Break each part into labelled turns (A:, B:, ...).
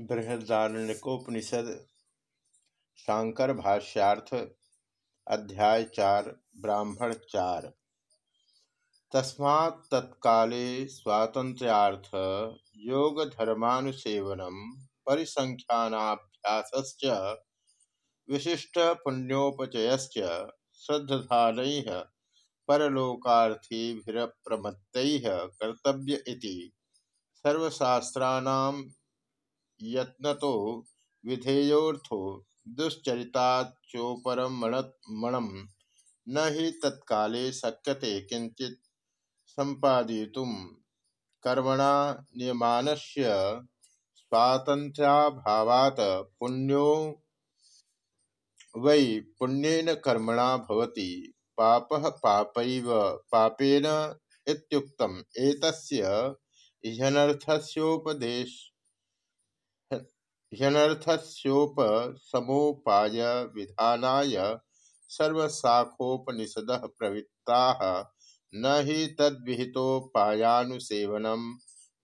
A: बृहदारण्यकोपनिषद, शांकर भाष्यार्थ, अध्याय चार, ब्राह्मण चार। तस्मात् तत्काले स्वातंत्र्यार्थ योग धर्मानुसेवनम परिसंख्यानाभ्यासश्च विशिष्ट पुण्योपचयश्च श्रद्धान परलोकार्थीभिरप्रमत्त कर्तव्य सर्वशास्त्राणां यत्नतो विधेयोर्थो दुश्चरिताचोपरमणम न ही तत्काले शक्यते किंचित संपादयितुम कर्मणा नियमानस्य स्वातंत्र्याभावात् पुण्यो वै पुण्येन कर्मणा भवति। पापः पापैव, पापेन इत्युक्तम्। एतस्य ह्यनर्थस्योपदेश ह्यनर्थस्योपशमोपाय विधानाय सर्वशाखोपनिषदः प्रवृत्ताः न हि तद्विहितोपायानुसेवनं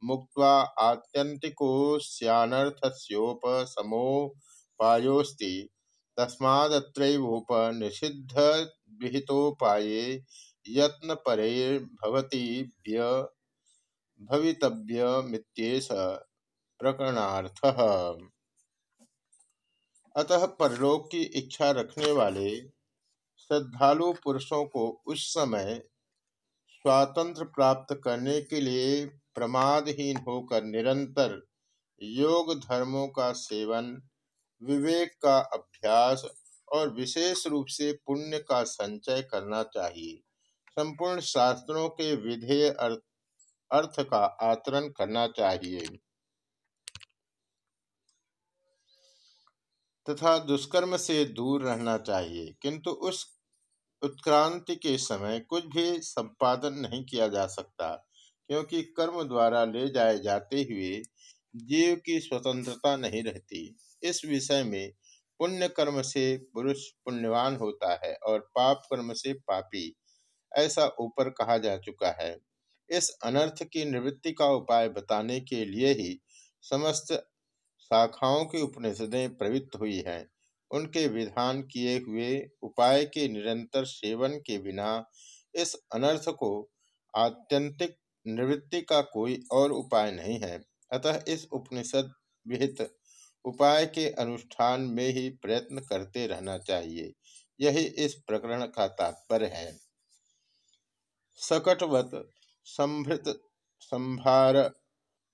A: मुक्त्वा आत्यन्तिकोऽस्यानर्थस्योपशमोपायोऽस्ति तस्मादत्रैवोपनिषिद्धविहितोपाये यत्नपरैर्भवति भवितव्यमित्येष प्रकरणार्थः अतः परलोक की इच्छा रखने वाले श्रद्धालु पुरुषों को उस समय स्वातंत्र प्राप्त करने के लिए प्रमादहीन होकर निरंतर योग धर्मों का सेवन विवेक का अभ्यास और विशेष रूप से पुण्य का संचय करना चाहिए। संपूर्ण शास्त्रों के विधेय अर्थ, अर्थ का आचरण करना चाहिए। तथा दुष्कर्म से दूर रहना चाहिए, किंतु उस उत्क्रांति के समय कुछ भी संपादन नहीं किया जा सकता, क्योंकि कर्म द्वारा ले जाए जाते हुए जीव की स्वतंत्रता नहीं रहती। इस विषय में पुण्य कर्म से पुरुष पुण्यवान होता है और पाप कर्म से पापी, ऐसा ऊपर कहा जा चुका है। इस अनर्थ की निवृत्ति का उपाय बताने के लिए ही समस्त शाखाओं की उपनिषदें प्रवृत्त हुई हैं। उनके विधान किए हुए उपाय के निरंतर सेवन के बिना इस अनर्थ को आत्यंतिक निवृत्ति का कोई और उपाय नहीं है। अतः इस उपनिषद विहित उपाय के अनुष्ठान में ही प्रयत्न करते रहना चाहिए। यही इस प्रकरण का तात्पर्य है। सकटवत संभृत संभार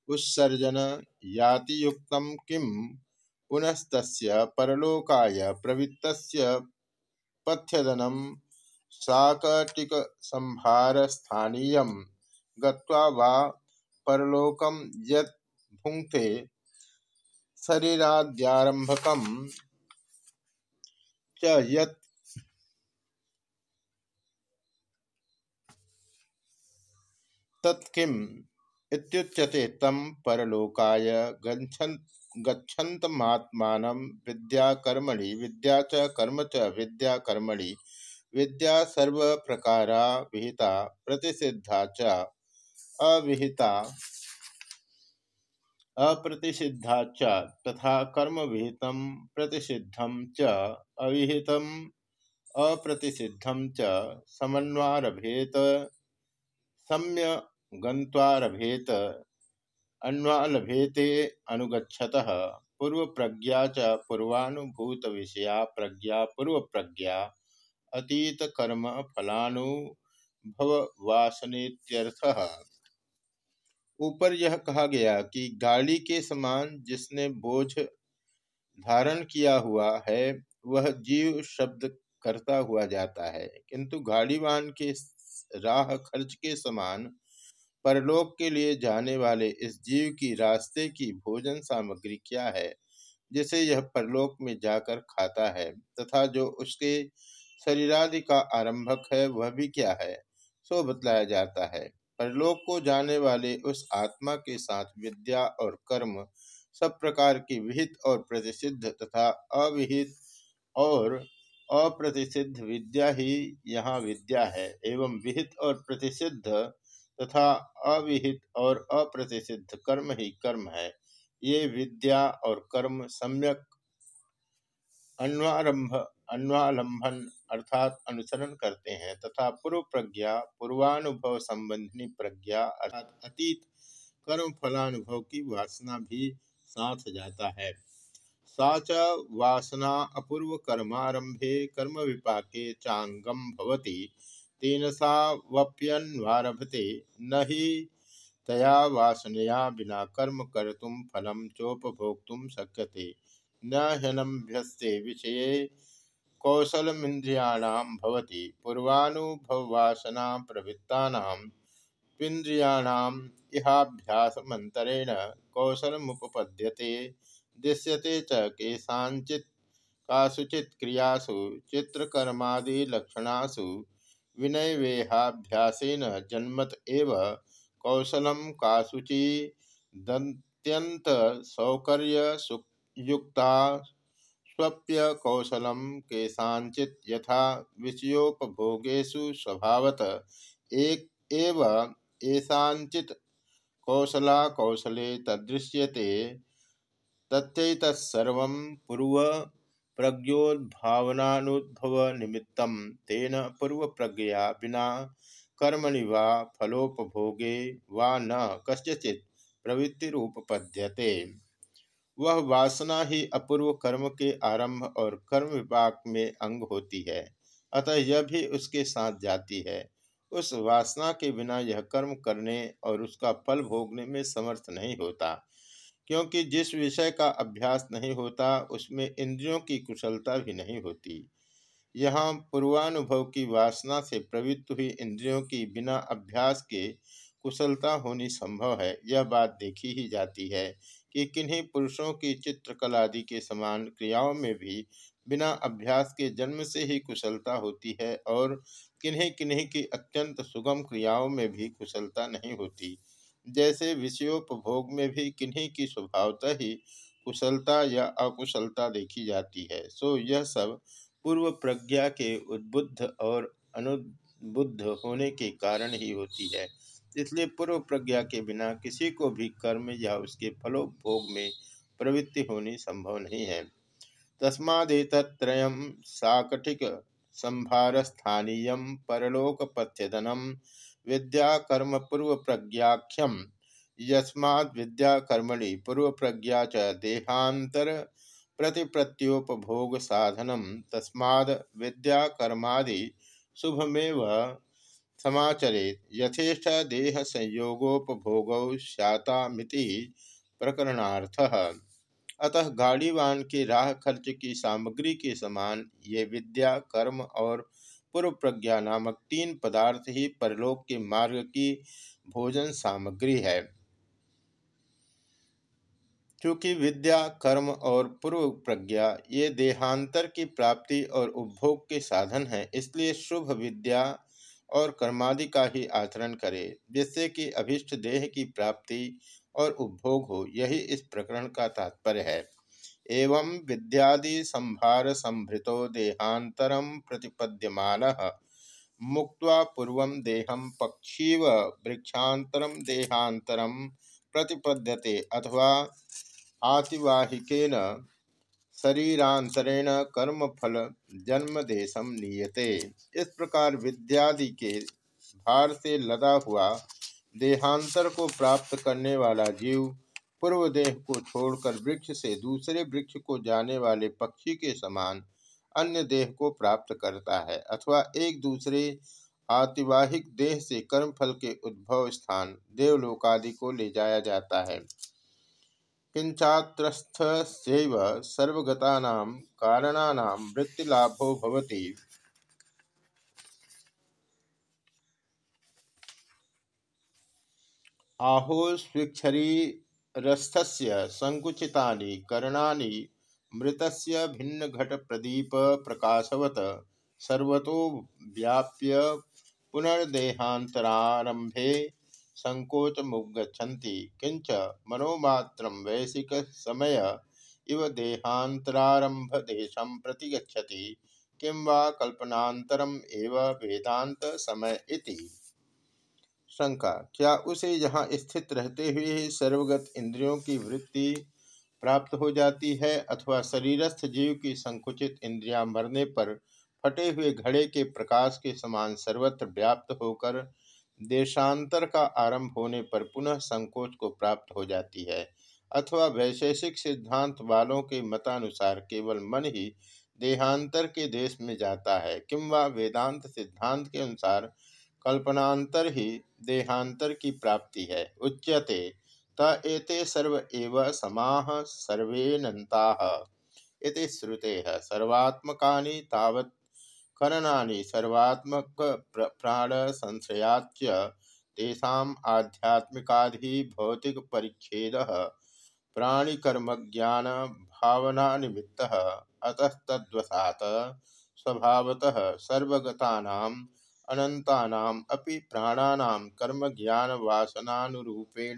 A: उत्सर्जन यातियुक्त किम पुनस्त परलोकाय प्रवृत्त पथ्यदनम साकटिक संभार स्थानीय गत्वा वा परलोकम यत् भुंक्ते शरीराद्यारंभकम यत् तत्किम इत्युच्यते तम परलोकाय गच्छन्तमात्मान विद्याकर्मणि, विद्या च कर्म च विद्याकर्मणि, विद्या सर्व प्रकारा विहिता प्रतिषिद्धा च अविहिता। अप्रतिषिद्धा च तथा कर्म विहित प्रतिषिद्धम च अविहितम अप्रतिषिद्धम च समन्वारभेत, सम्य गंत्वारभेत अन्वालभेते अनुगछत पूर्व प्रज्ञा च पूर्वानुभूत विषया प्रज्ञा पूर्व प्रज्ञा अतीत कर्म फलानुभववासनेत्यर्थः ऊपर यह कहा गया कि गाड़ी के समान जिसने बोझ धारण किया हुआ है, वह जीव शब्द करता हुआ जाता है। किंतु गाड़ी वाहन के राह खर्च के समान परलोक के लिए जाने वाले इस जीव की रास्ते की भोजन सामग्री क्या है, जिसे यह परलोक में जाकर खाता है तथा जो उसके शरीरादि का आरंभक है, वह भी क्या है, सो बतलाया जाता है। परलोक को जाने वाले उस आत्मा के साथ विद्या और कर्म सब प्रकार की विहित और प्रतिषिद्ध तथा अविहित और अप्रतिषिद्ध विद्या ही यहाँ विद्या है, एवं विहित और प्रतिषिद्ध तथा अविहित और अप्रतिषिद्ध कर्म ही कर्म है। ये विद्या और कर्म सम्यक अन्वारंभ, अन्वालंबन अर्थात अनुसरण करते हैं तथा पूर्व प्रज्ञा पूर्वानुभव संबंधी प्रज्ञा अर्थात अतीत कर्म फलानुभव की वासना भी साथ जाता है। साच वासना अपूर्व कर्मारंभे कर्म विपाके चांगम भवति। तेन सा वप्यन्वारभते न ही तया वासनया बिना कर्म कर्तुम फलम चोपभोक्तुम शक्यते। न ह्यनभ्यस्ते विषये कौशलमिन्द्रियाणां भवति। पूर्वानुभववासना प्रवृत्तानां पिन्द्रियाणाम् इहाभ्यासमन्तरेण कौशलमुपपद्यते। दृश्यते च केषाञ्चित् कासुचित् क्रियासु चित्रकर्मादिलक्षणासु विनयवेहाभ्यासेन जन्मत एव कौशलं कासुचि दन्त्यंत सौकर्य सुख युक्ता स्वप्य कौशलम केशाचित यथा विषयोपभोगेशु स्वभावत एक एव एसांचित कौशला कौशले तदृश्यते तथ्यतर्व पूर्व प्रज्ञोद्भावनानुभव निमित्त तेन पूर्व प्रज्ञया बिना कर्मणि वा फलोपभोगे वा न कस्यचित् प्रवृत्तिरूपपद्यते। वह वासना ही अपूर्व कर्म के आरंभ और कर्म विपाक में अंग होती है, अतः यह भी उसके साथ जाती है। उस वासना के बिना यह कर्म करने और उसका फल भोगने में समर्थ नहीं होता। क्योंकि जिस विषय का अभ्यास नहीं होता, उसमें इंद्रियों की कुशलता भी नहीं होती। यहाँ पूर्वानुभव की वासना से प्रवृत्त हुई इंद्रियों की बिना अभ्यास के कुशलता होनी संभव है। यह बात देखी ही जाती है कि किन्हीं पुरुषों की चित्रकलादि के समान क्रियाओं में भी बिना अभ्यास के जन्म से ही कुशलता होती है और किन्हीं किन्हीं की अत्यंत सुगम क्रियाओं में भी कुशलता नहीं होती। जैसे विषयोपभोग में भी किन्हीं की स्वभावतः ही कुशलता या अकुशलता देखी जाती है, सो यह सब पूर्व प्रज्ञा के उद्बुद्ध और अनुबुद्ध होने के कारण ही होती है। इसलिए पूर्व प्रज्ञा के बिना किसी को भी कर्म या उसके फलोपभोग में प्रवृत्ति होनी संभव नहीं है। तस्मादेतत्रय साकटिक परलोक पथ्यदनम विद्या कर्म पूर्व प्रज्ञाख्यम यस्माद् विद्या कर्मणि पूर्व प्रज्ञा च देहांतर प्रतिप्रत्योपभोग साधनम तस्माद् विद्या कर्मादि शुभमेव समाचरेत। यथेष्ट देह संयोगोपभोग सैतामिति प्रकरणार्थ। अतः गाड़ीवान के राह खर्च की सामग्री के समान ये विद्या कर्म और पूर्व प्रज्ञा नामक तीन पदार्थ ही परलोक के मार्ग की भोजन सामग्री है। क्योंकि विद्या, कर्म और पूर्व प्रज्ञा ये देहांतर की प्राप्ति और उपभोग के साधन हैं, इसलिए शुभ विद्या और कर्मादि का ही आचरण करे, जिससे कि अभिष्ट देह की प्राप्ति और उपभोग हो। यही इस प्रकरण का तात्पर्य है। एवं विद्यादि संभार संभृतो देहांतरम प्रतिपद्यमान। मुक्त पूर्व देहम पक्षीव वृक्षांतरम देहांतरम प्रतिपद्यते अथवा आतिवाहिकेन शरीरांतरेण कर्म फल जन्म देशम नीयते। इस प्रकार विद्यादि के भार से लदा हुआ देहांतर को प्राप्त करने वाला जीव पूर्व देह को छोड़कर वृक्ष से दूसरे वृक्ष को जाने वाले पक्षी के समान अन्य देह को प्राप्त करता है अथवा एक दूसरे आतिवाहिक देह से कर्मफल के उद्भव स्थान देवलोकादि को ले जाया जाता है। किंचात्रस्थस्यैव सर्वगतानां कारणानां वृत्तिलाभो भवति। आहो स्वीक्षरीरस्थस्य सङ्कुचितानि करणानि, मृतस्य भिन्नघटप्रदीपप्रकाशवत्, सर्वतो व्याप्य पुनर्देहान्तरारम्भे संकोच मुगछन्ति किंच मनोमात्र वैशिक समय इव देहांतरारंभ देशम प्रति गच्छति। किं वा कल्पनांतरम एव वेदांत समय इति। शंका, क्या उसे यहाँ स्थित रहते हुए ही सर्वगत इंद्रियों की वृत्ति प्राप्त हो जाती है अथवा शरीरस्थ जीव की संकुचित इंद्रियाँ मरने पर फटे हुए घड़े के प्रकाश के समान सर्वत्र व्याप्त होकर देशांतर का आरंभ होने पर पुनः संकोच को प्राप्त हो जाती है अथवा वैशेषिक सिद्धांत वालों के मतानुसार केवल मन ही देहांतर के देश में जाता है। किंवा वेदांत सिद्धांत के अनुसार कल्पनांतर ही देहांतर की प्राप्ति है। उच्यते, त एते सर्व एव समाह सर्वेनता इति श्रुते, सर्वात्मकानि तावत् खननानि, सर्वात्मक प्राण संशयाच तेषाम् आध्यात्मिकाधि भौतिक परिच्छेद प्राणिकर्म ज्ञान भावना निमित्त अतस्तवसात स्वभावतः सर्वगतानाम अनंतानाम अपि प्राणानां कर्म ज्ञान वासनानुरूपेण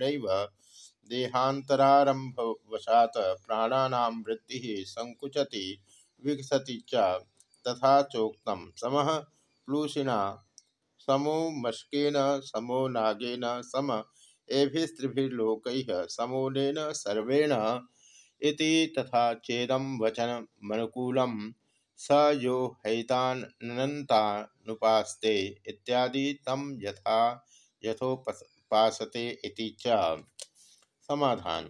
A: देहांतरारंभवशात प्राणानां वृत्ति संकुचति विकसति च तथा चोक्तम समः प्लूषिणा, समो मशकेन, समो नागेन, सम एभिस्त्रिभिर्लोकैः समूलेन सर्वेण इति तथा चेदम वचन मनुकूलम स यो हैतानुपास्ते इत्यादि तम यथा यथोपासते इति च। समाधान।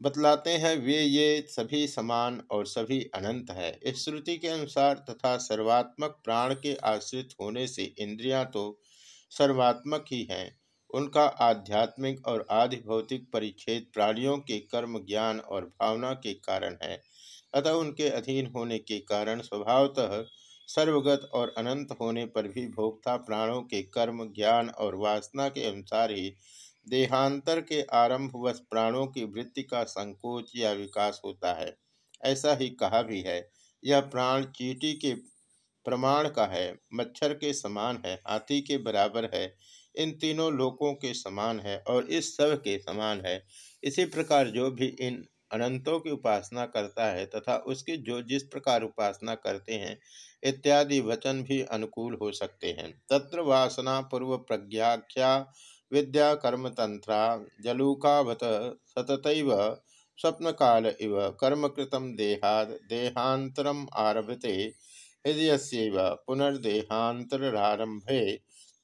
A: बतलाते हैं वे ये सभी समान और सभी अनंत है। इस श्रुति के अनुसार तथा सर्वात्मक प्राण के आश्रित होने से इंद्रियाँ तो सर्वात्मक ही हैं। उनका आध्यात्मिक और आधि भौतिक परिच्छेद प्राणियों के कर्म ज्ञान और भावना के कारण है। अतः उनके अधीन होने के कारण स्वभावतः सर्वगत और अनंत होने पर भी भोक्ता प्राणों के कर्म, ज्ञान और वासना के अनुसार ही देहांतर के आरंभवश प्राणों की वृत्ति का संकोच या विकास होता है। ऐसा ही कहा भी है। यह प्राण चीटी के प्रमाण का है, मच्छर के समान है, हाथी के बराबर है, इन तीनों लोकों के समान है और इस सब के समान है। इसी प्रकार जो भी इन अनंतों की उपासना करता है तथा उसकी जो जिस प्रकार उपासना करते हैं, इत्यादि वचन भी अनुकूल हो सकते हैं। तत्र वासना पूर्व प्रज्ञाख्या विद्या कर्म तंत्रा जलूकावत सतत स्वप्न काल इव कर्मकृतम देहाद देहांतरम आरभते हृदय पुनर्देहांतरारंभे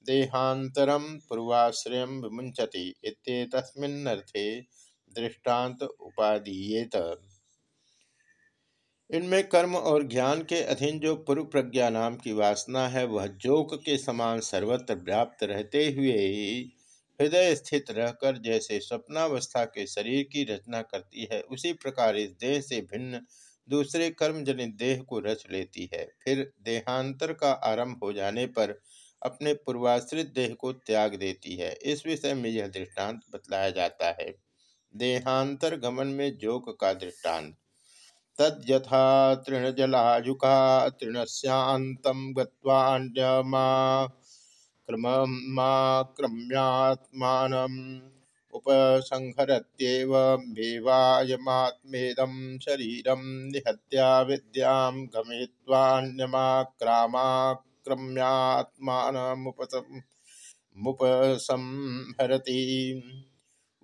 A: देहांतरम पूर्वाश्रय विमुंचति दृष्टांत उपादीयेत इनमें कर्म और ज्ञान के अधीन जो पूर्व प्रज्ञा नाम की वासना है, वह जोक के समान सर्वत्र व्याप्त रहते हुए हृदय स्थित रहकर जैसे स्वप्नावस्था के शरीर की रचना करती है, उसी प्रकार इस देह से भिन्न दूसरे कर्म जनित देह को रच लेती है। फिर देहांतर का आरंभ हो जाने पर अपने पूर्वाश्रित देह को त्याग देती है। इस विषय में यह दृष्टांत बतलाया जाता है। देहांतर गमन में जोक का दृष्टांत। तद्यथा तृणजलायुका तृणस्यान्तं गत्वान्यमा क्रम्यात्मानम् उपसंहरत्येवमेवायमात्मेदं शरीरं निहत्या विद्यां गमेत्वान्यमाक्रामाक्रम्यात्मानमुपसंहरति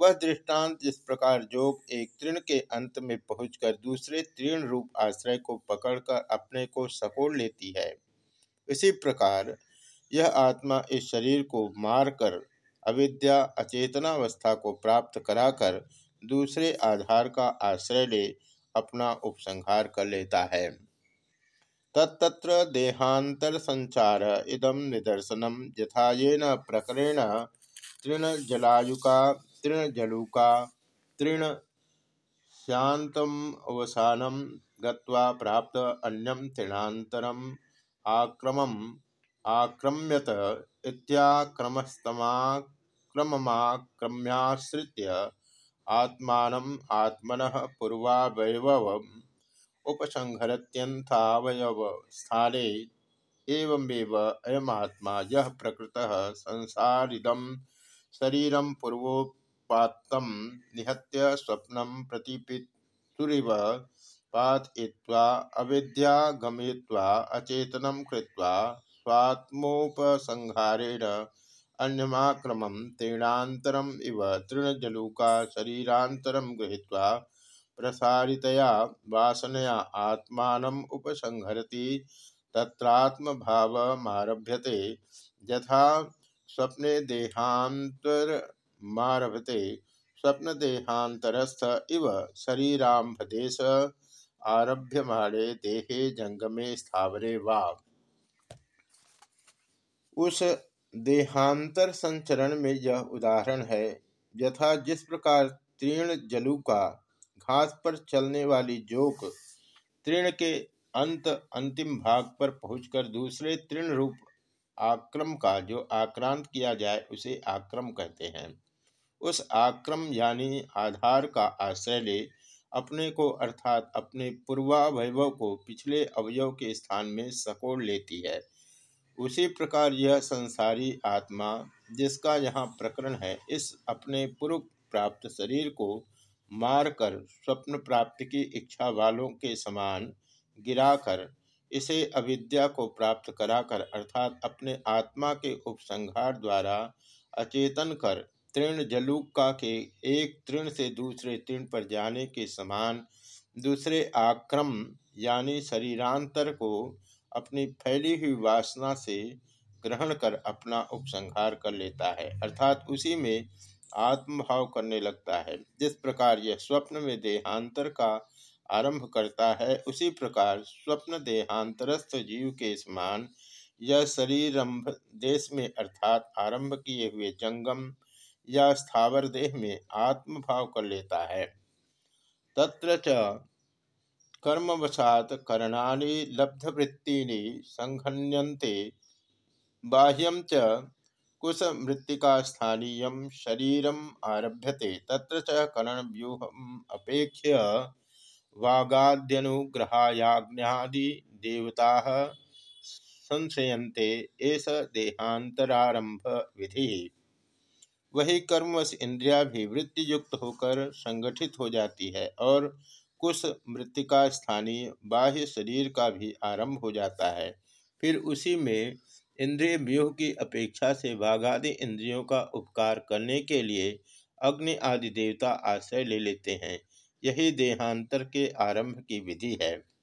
A: वह दृष्टांत जिस प्रकार जोग एक तृण के अंत में पहुंचकर दूसरे तृण रूप आश्रय को पकड़कर अपने को सकोड़ लेती है। इसी प्रकार यह आत्मा इस शरीर को मारकर अविद्या, अचेतनावस्था को प्राप्त कराकर दूसरे आधार का आश्रय ले अपना उपसंहार कर लेता है। तत्र देहांतर संचार इदम निदर्शनम यथाएन प्रकरण तृणजलायुका तृणजलुका तृण शांतम अवसानम गत्वा प्राप्त अन्यम तृणांतरम आक्रमम आक्रम्यत इत्याक्रमस्तमाक्रममाक्रम्याश्रित्य आत्मानम आत्मनः पूर्वावयवम् उपसंहरत्यंथावयव स्थाने एवमेव अयमात्मा यह प्रकृतः संसारिदम शरीरम पूर्वोप पातम निहत्य स्वप्न प्रतिपितुरिव पातयित्वा अविद्यागमयित्वा अचेतनं कृत्वा स्वात्मोपसंहारेण अन्यमाक्रमं तीर्णान्तरम् इव तृणजलूका शरीरान्तरं गृहीत्वा प्रसारितया वासनया आत्मान उपसंहरति। तत्रात्मभावमारभ्यते। यथा स्वप्ने देहांतरमारभते स्वप्न देहांतरस्थ इव शरीरांभदेश आरभ्यमाणे देहे जंगमे स्थावरे वा उस देहांतर संचरण में यह उदाहरण है, यथा जिस प्रकार तीर्ण जलू का घास पर चलने वाली जोक तीर्ण के अंत अंतिम भाग पर पहुंचकर दूसरे तृण रूप आक्रम का जो आक्रांत किया जाए, उसे आक्रम कहते हैं। उस आक्रम यानी आधार का आश्रय ले, अपने को अर्थात अपने पूर्वावयव को पिछले अवयव के स्थान में सकोड़ लेती है। उसी प्रकार यह संसारी आत्मा, जिसका यहाँ प्रकरण है, इस अपने पूर्व प्राप्त शरीर को मारकर स्वप्न प्राप्ति की इच्छा वालों के समान गिराकर, इसे अविद्या को प्राप्त कराकर अर्थात अपने आत्मा के उपसंहार द्वारा अचेतन कर तृण जलूका के एक तृण से दूसरे तृण पर जाने के समान दूसरे आक्रम, यानी शरीरांतर को अपनी फैली हुई वासना से ग्रहण कर अपना उपसंहार कर लेता है। अर्थात उसी में आत्मभाव करने लगता है। जिस प्रकार यह स्वप्न में देहांतर का आरंभ करता है, उसी प्रकार स्वप्न देहांतरस्थ जीव के समान यह शरीरम्भ देश में अर्थात आरंभ किए हुए जंगम या स्थावर देह में आत्मभाव कर लेता है। तत्र च कर्मवशात करणानि लब्धवृत्तीनि संघन्यन्ते। बाह्यम च कुशमृत्तिकास्थानीय शरीरम आरभ्यते। तत्र च करणव्यूहम अपेक्ष्य वागाद्यनुग्रहायाज्ञादि देवता संशयन्ते एस देहांतरारंभ विधि वही कर्मवश इंद्रिया भी वृत्ति युक्त होकर संगठित हो जाती है और कुछ मृतिका स्थानीय बाह्य शरीर का भी आरंभ हो जाता है। फिर उसी में इंद्रिय व्यूह की अपेक्षा से बाघादि इंद्रियों का उपकार करने के लिए अग्नि आदि देवता आश्रय ले लेते हैं। यही देहांतर के आरंभ की विधि है।